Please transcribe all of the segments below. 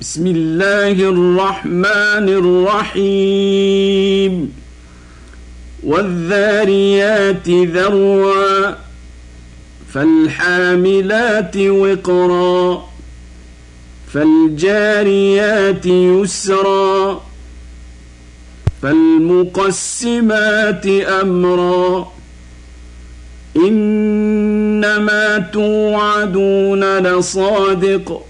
بسم الله الرحمن الرحيم. والذاريات ذروا فالحاملات وقرا فالجاريات يسرا فالمقسمات أمرا إنما توعدون لصادق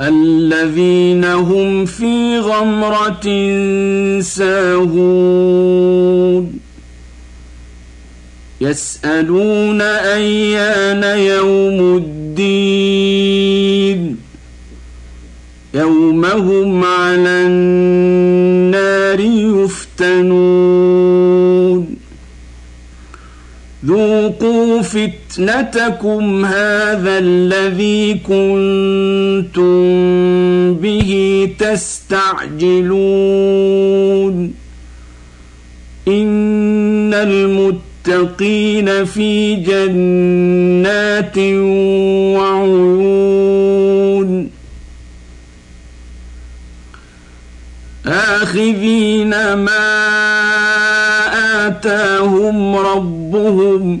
الذين هم في غمرة ساهون. يسألون أيان يوم الدين. يوم هم على النار فتنتكم هذا الذي كنتم به تستعجلون ان المتقين في جنات وعيون اخذين ما اتاهم ربهم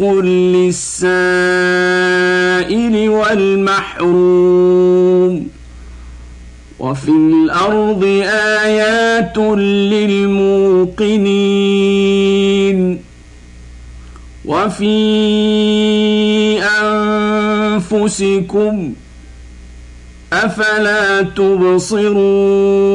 للسائل والمحروم وفي الأرض آيات للموقنين وفي أنفسكم أفلا تبصرون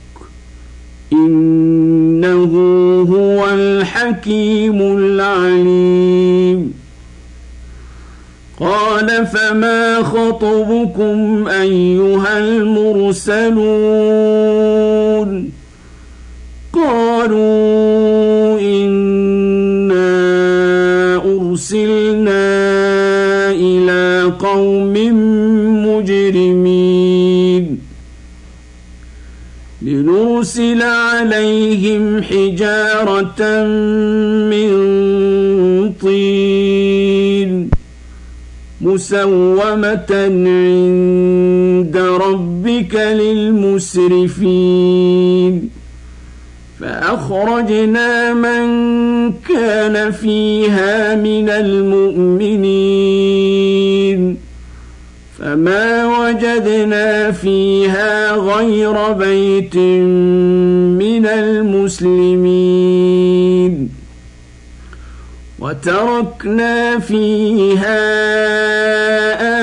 إنه هو الحكيم العليم. قال فما خطبكم أيها المرسلون؟ قالوا إنا أرسلنا إلى قوم يرسل عليهم حجارة من طين مسومة عند ربك للمسرفين. فأخرجنا من كان فيها من المؤمنين. فما وجدنا فيها غير بيت من المسلمين وتركنا فيها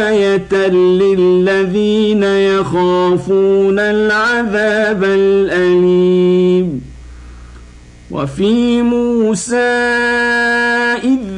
آية للذين يخافون العذاب الأليم وفي موسى إذ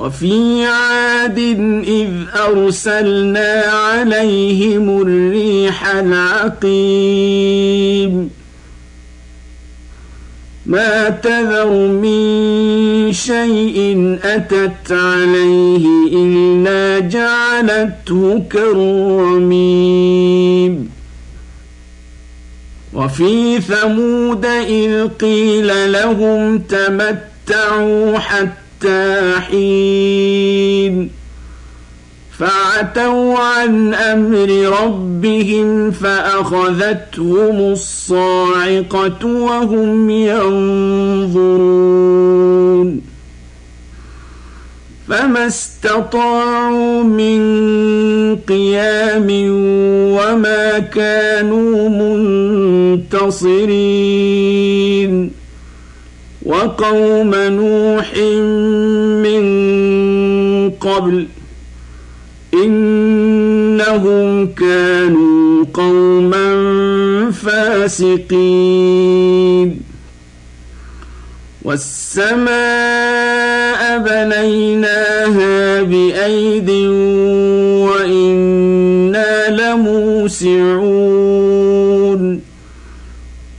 وفي عاد إذ أرسلنا عليهم الريح العقيم. ما تذر من شيء أتت عليه إلا جعلته كالرميم وفي ثمود إذ قيل لهم تمتعوا حتى حين فعتوا عن أمر ربهم فأخذتهم الصاعقة وهم ينظرون. فما استطاعوا من قيام وما كانوا منتصرين. وقوم نوح من قبل إنهم كانوا قوما فاسقين. والسماء بنيناها بأيد وإنا لموسعون.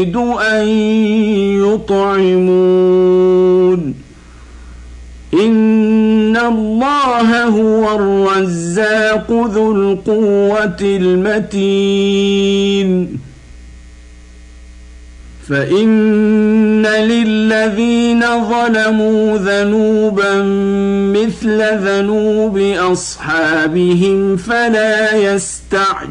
أريد أن يطعمون. إن الله هو الرزاق ذو القوة المتين. فإن للذين ظلموا ذنوبا مثل ذنوب أصحابهم فلا يستعجلون.